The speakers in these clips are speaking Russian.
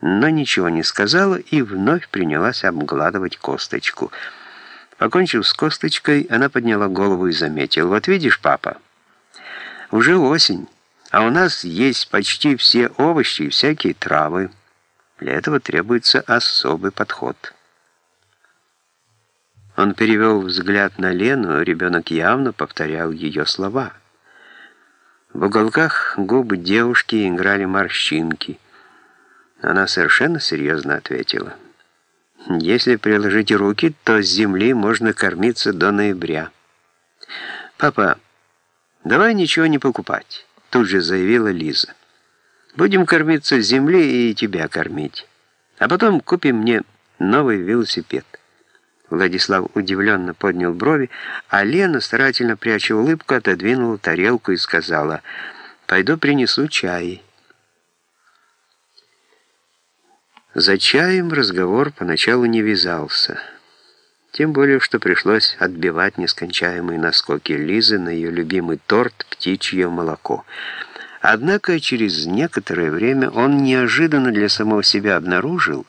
но ничего не сказала и вновь принялась обгладывать косточку. Покончив с косточкой, она подняла голову и заметила. «Вот видишь, папа, уже осень, а у нас есть почти все овощи и всякие травы. Для этого требуется особый подход». Он перевел взгляд на Лену, ребенок явно повторял ее слова. В уголках губ девушки играли морщинки – она совершенно серьезно ответила. «Если приложить руки, то с земли можно кормиться до ноября». «Папа, давай ничего не покупать», — тут же заявила Лиза. «Будем кормиться с земли и тебя кормить. А потом купим мне новый велосипед». Владислав удивленно поднял брови, а Лена, старательно пряча улыбку, отодвинула тарелку и сказала, «Пойду принесу чай». За чаем разговор поначалу не вязался. Тем более, что пришлось отбивать нескончаемые наскоки Лизы на ее любимый торт «Птичье молоко». Однако через некоторое время он неожиданно для самого себя обнаружил,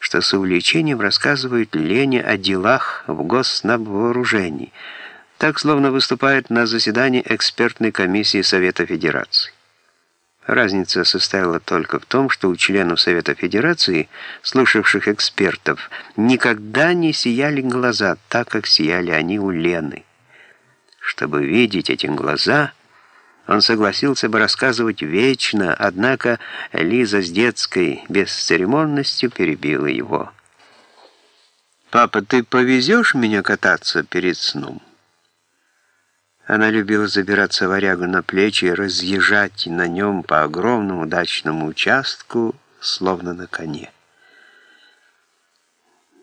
что с увлечением рассказывает Лене о делах в госнабвооружении, так словно выступает на заседании экспертной комиссии Совета Федерации. Разница состояла только в том, что у членов Совета Федерации, слушавших экспертов, никогда не сияли глаза так, как сияли они у Лены. Чтобы видеть эти глаза, он согласился бы рассказывать вечно, однако Лиза с детской бесцеремонностью перебила его. «Папа, ты повезешь меня кататься перед сном?» Она любила забираться варягу на плечи и разъезжать на нем по огромному дачному участку, словно на коне.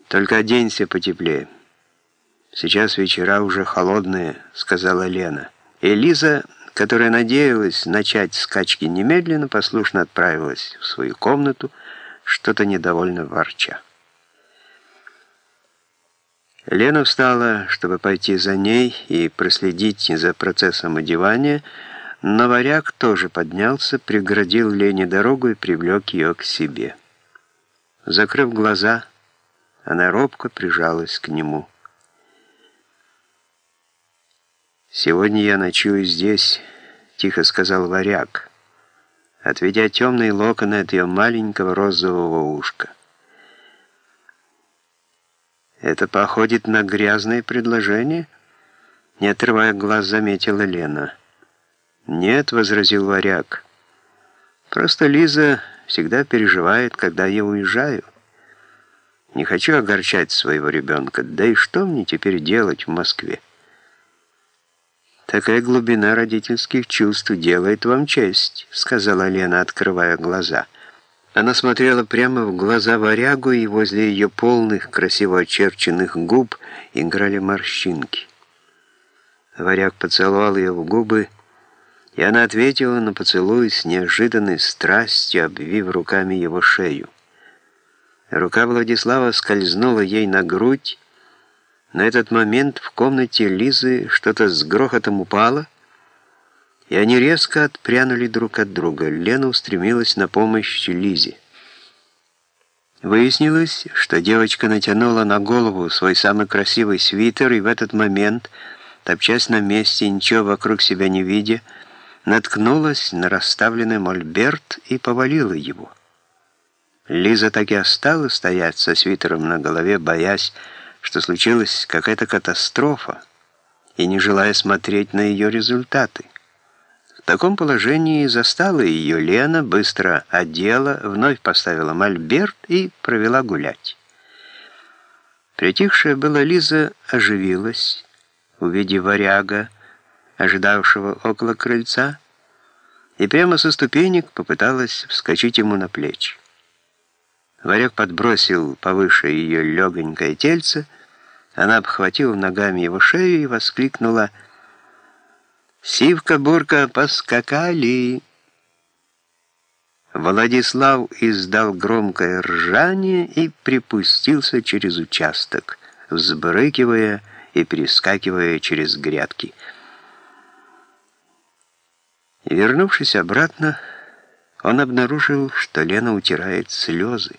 «Только оденься потеплее. Сейчас вечера уже холодные», — сказала Лена. И Лиза, которая надеялась начать скачки немедленно, послушно отправилась в свою комнату, что-то недовольно ворча. Лена встала, чтобы пойти за ней и проследить за процессом одевания, но варяг тоже поднялся, преградил Лене дорогу и привлек ее к себе. Закрыв глаза, она робко прижалась к нему. «Сегодня я ночую здесь», — тихо сказал варяг, отведя темные локоны от ее маленького розового ушка. Это походит на грязное предложение? Не отрывая глаз, заметила Лена. Нет, возразил варяг. Просто Лиза всегда переживает, когда я уезжаю. Не хочу огорчать своего ребенка. Да и что мне теперь делать в Москве? Такая глубина родительских чувств делает вам честь, сказала Лена, открывая глаза. Она смотрела прямо в глаза варягу, и возле ее полных, красиво очерченных губ играли морщинки. Варяг поцеловал ее в губы, и она ответила на поцелуй с неожиданной страстью, обвив руками его шею. Рука Владислава скользнула ей на грудь. На этот момент в комнате Лизы что-то с грохотом упало — и они резко отпрянули друг от друга. Лена устремилась на помощь Лизе. Выяснилось, что девочка натянула на голову свой самый красивый свитер, и в этот момент, топчась на месте, ничего вокруг себя не видя, наткнулась на расставленный мольберт и повалила его. Лиза так и осталась стоять со свитером на голове, боясь, что случилась какая-то катастрофа, и не желая смотреть на ее результаты. В таком положении застала ее Лена, быстро одела, вновь поставила мольберт и провела гулять. Притихшая была Лиза оживилась, увидев варяга, ожидавшего около крыльца, и прямо со ступенек попыталась вскочить ему на плечи. Варяг подбросил повыше ее легонькое тельце, она обхватила ногами его шею и воскликнула «Связь». Сивка-бурка поскакали. Владислав издал громкое ржание и припустился через участок, взбрыкивая и перескакивая через грядки. Вернувшись обратно, он обнаружил, что Лена утирает слезы.